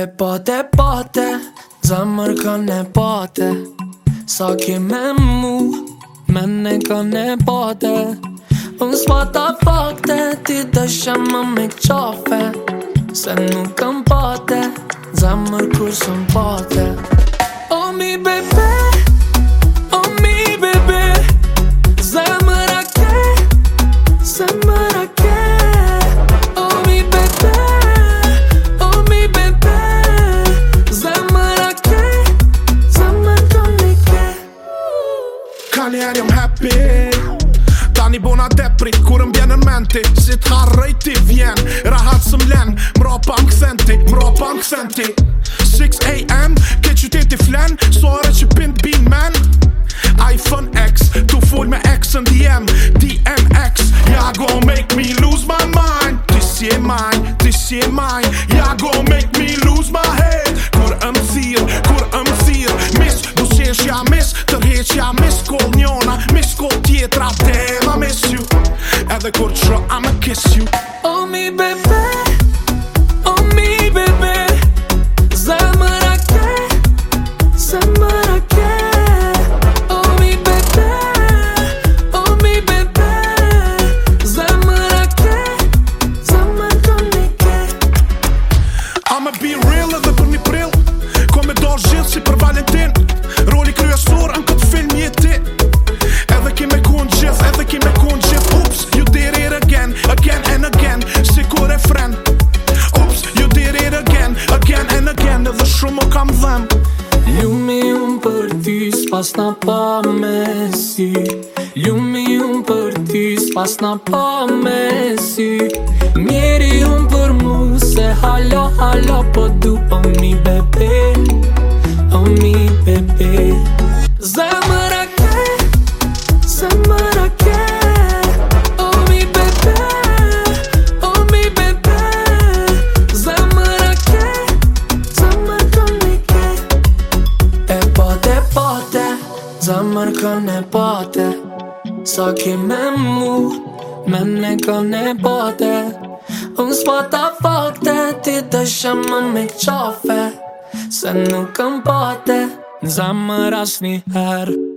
E pate pate, zemër ka ne pate Sa ke me mu, me ne ka pate Unë s'pata fakte, ti të shëmë me këqafe Se nuk kam pate, zemër kur së pate O oh, mi bebe خلي عليهم هابي تعني بونا دابري كور مبيان المانتي جيت خريتي فيان راها سملان مروبا مكسنتي مروبا مكسنتي 6 اي ام كيتشوتي فلان صورتش بنت بين مان iPhone X To voel mijn ex een DM, DMX Yeah, go make me lose my mind This is mine, this is mine Yeah, go make me rather go to I'm gonna kiss you. Oh, me, baby. mo kam dhem Ljumi unë për ti, s'pas na pa me si Ljumi unë për ti, s'pas na pa me si Mjeri unë për mu, se halo, halo, po du O mi bebe, o mi bebe ne pate Sa ki me mu Me ne ka ne pate Unë s'pa ta Ti të shëmë me qafe Se nuk kam pate Në zamër asni herë